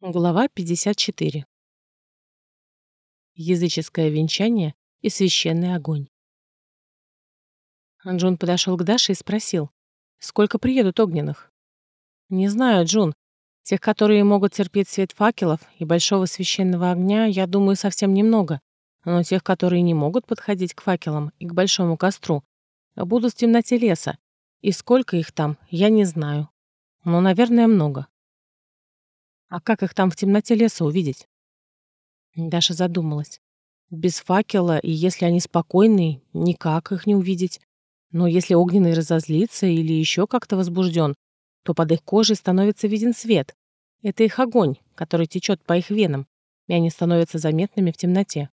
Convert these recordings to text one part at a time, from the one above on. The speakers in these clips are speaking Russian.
Глава 54. Языческое венчание и священный огонь. Джун подошел к Даше и спросил, сколько приедут огненных? Не знаю, Джун. Тех, которые могут терпеть свет факелов и большого священного огня, я думаю, совсем немного. Но тех, которые не могут подходить к факелам и к большому костру, будут в темноте леса. И сколько их там, я не знаю. Но, наверное, много. А как их там в темноте леса увидеть? Даша задумалась. Без факела, и если они спокойные, никак их не увидеть. Но если огненный разозлится или еще как-то возбужден, то под их кожей становится виден свет. Это их огонь, который течет по их венам, и они становятся заметными в темноте.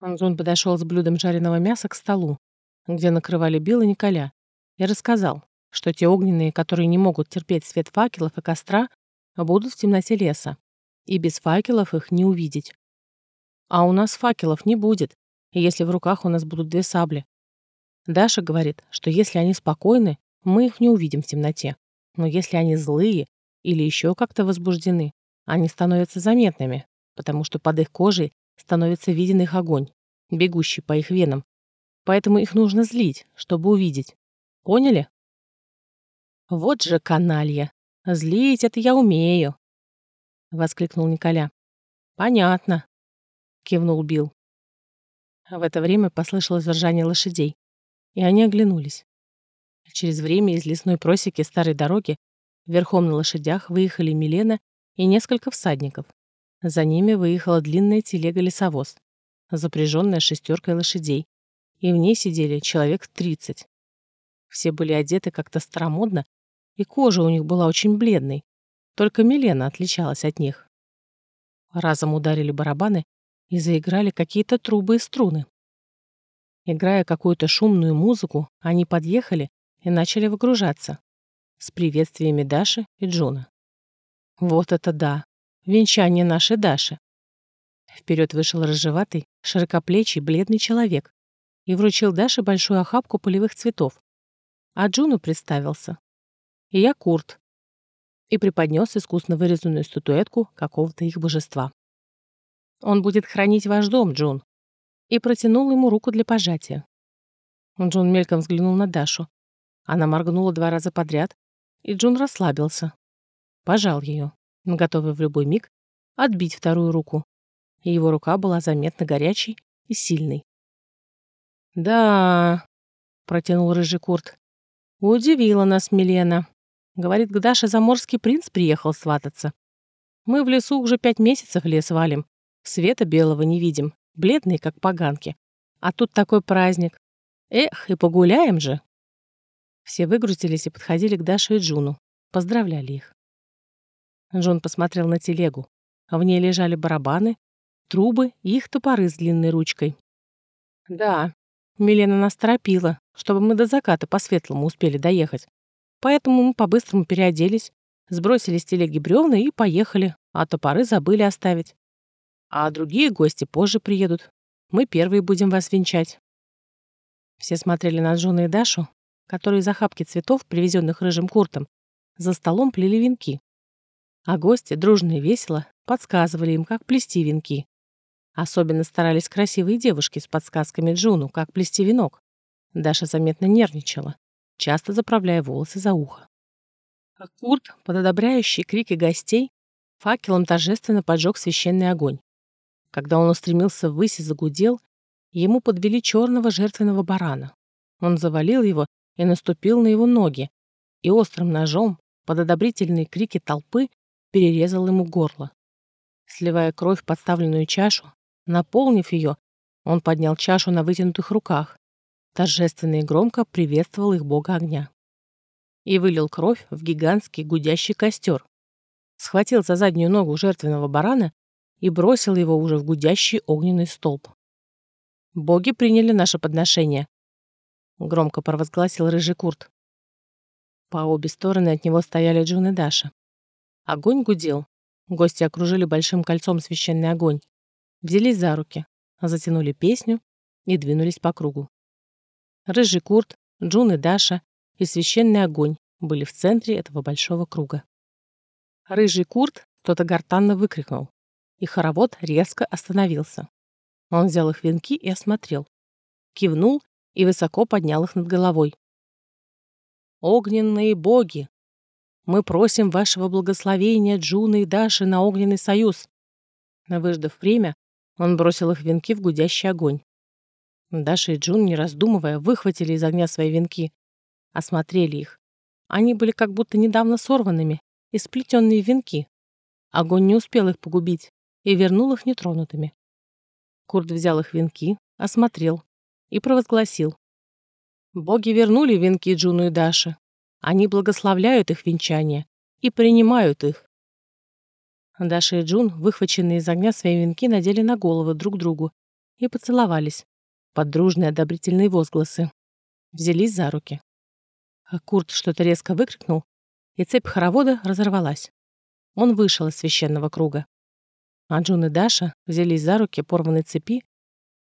Антон подошел с блюдом жареного мяса к столу, где накрывали Билл и Николя, и рассказал, что те огненные, которые не могут терпеть свет факелов и костра, будут в темноте леса, и без факелов их не увидеть. А у нас факелов не будет, если в руках у нас будут две сабли. Даша говорит, что если они спокойны, мы их не увидим в темноте. Но если они злые или еще как-то возбуждены, они становятся заметными, потому что под их кожей становится виден их огонь, бегущий по их венам. Поэтому их нужно злить, чтобы увидеть. Поняли? Вот же каналья, «Злить это я умею», — воскликнул Николя. «Понятно», — кивнул Билл. В это время послышалось ржание лошадей, и они оглянулись. Через время из лесной просеки старой дороги верхом на лошадях выехали Милена и несколько всадников. За ними выехала длинная телега-лесовоз, запряженная шестеркой лошадей, и в ней сидели человек тридцать. Все были одеты как-то старомодно и кожа у них была очень бледной. Только Милена отличалась от них. Разом ударили барабаны и заиграли какие-то трубы и струны. Играя какую-то шумную музыку, они подъехали и начали выгружаться с приветствиями Даши и Джуна. Вот это да! Венчание нашей Даши! Вперед вышел рыжеватый, широкоплечий, бледный человек и вручил Даше большую охапку полевых цветов. А Джуну представился я Курт, и преподнес искусно вырезанную статуэтку какого-то их божества. «Он будет хранить ваш дом, Джун», и протянул ему руку для пожатия. Джун мельком взглянул на Дашу. Она моргнула два раза подряд, и Джун расслабился. Пожал ее, готовый в любой миг отбить вторую руку. И его рука была заметно горячей и сильной. «Да», — протянул рыжий Курт, — «удивила нас Милена. Говорит, к Даше заморский принц приехал свататься. Мы в лесу уже пять месяцев лес валим. Света белого не видим, бледные, как поганки. А тут такой праздник. Эх, и погуляем же. Все выгрузились и подходили к Даше и Джуну. Поздравляли их. Джун посмотрел на телегу. В ней лежали барабаны, трубы и их топоры с длинной ручкой. Да, Милена нас торопила, чтобы мы до заката по-светлому успели доехать. Поэтому мы по-быстрому переоделись, сбросили с телеги бревна и поехали, а топоры забыли оставить. А другие гости позже приедут. Мы первые будем вас венчать. Все смотрели на Джона и Дашу, которые из охапки цветов, привезенных рыжим куртом, за столом плели венки. А гости, дружно и весело, подсказывали им, как плести венки. Особенно старались красивые девушки с подсказками Джуну, как плести венок. Даша заметно нервничала часто заправляя волосы за ухо. А Курт, под одобряющие крики гостей, факелом торжественно поджег священный огонь. Когда он устремился ввысь и загудел, ему подвели черного жертвенного барана. Он завалил его и наступил на его ноги, и острым ножом, под одобрительные крики толпы, перерезал ему горло. Сливая кровь в подставленную чашу, наполнив ее, он поднял чашу на вытянутых руках торжественно и громко приветствовал их бога огня. И вылил кровь в гигантский гудящий костер. Схватил за заднюю ногу жертвенного барана и бросил его уже в гудящий огненный столб. «Боги приняли наше подношение», — громко провозгласил рыжий Курт. По обе стороны от него стояли Джун и Даша. Огонь гудел. Гости окружили большим кольцом священный огонь. Взялись за руки, затянули песню и двинулись по кругу. Рыжий Курт, Джун и Даша и священный огонь были в центре этого большого круга. Рыжий Курт Кто-то гортанно выкрикнул, и хоровод резко остановился. Он взял их венки и осмотрел. Кивнул и высоко поднял их над головой. «Огненные боги! Мы просим вашего благословения Джуны и Даши на огненный союз!» Выждав время, он бросил их венки в гудящий огонь. Даша и Джун, не раздумывая, выхватили из огня свои венки, осмотрели их. Они были как будто недавно сорванными и сплетенные венки. Огонь не успел их погубить и вернул их нетронутыми. Курт взял их венки, осмотрел и провозгласил. Боги вернули венки Джуну и Даше. Они благословляют их венчание и принимают их. Даша и Джун, выхваченные из огня свои венки, надели на головы друг другу и поцеловались под дружные одобрительные возгласы. Взялись за руки. А Курт что-то резко выкрикнул, и цепь хоровода разорвалась. Он вышел из священного круга. А Джун и Даша взялись за руки порванной цепи,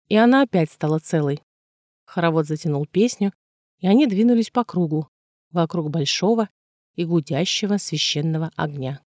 и она опять стала целой. Хоровод затянул песню, и они двинулись по кругу, вокруг большого и гудящего священного огня.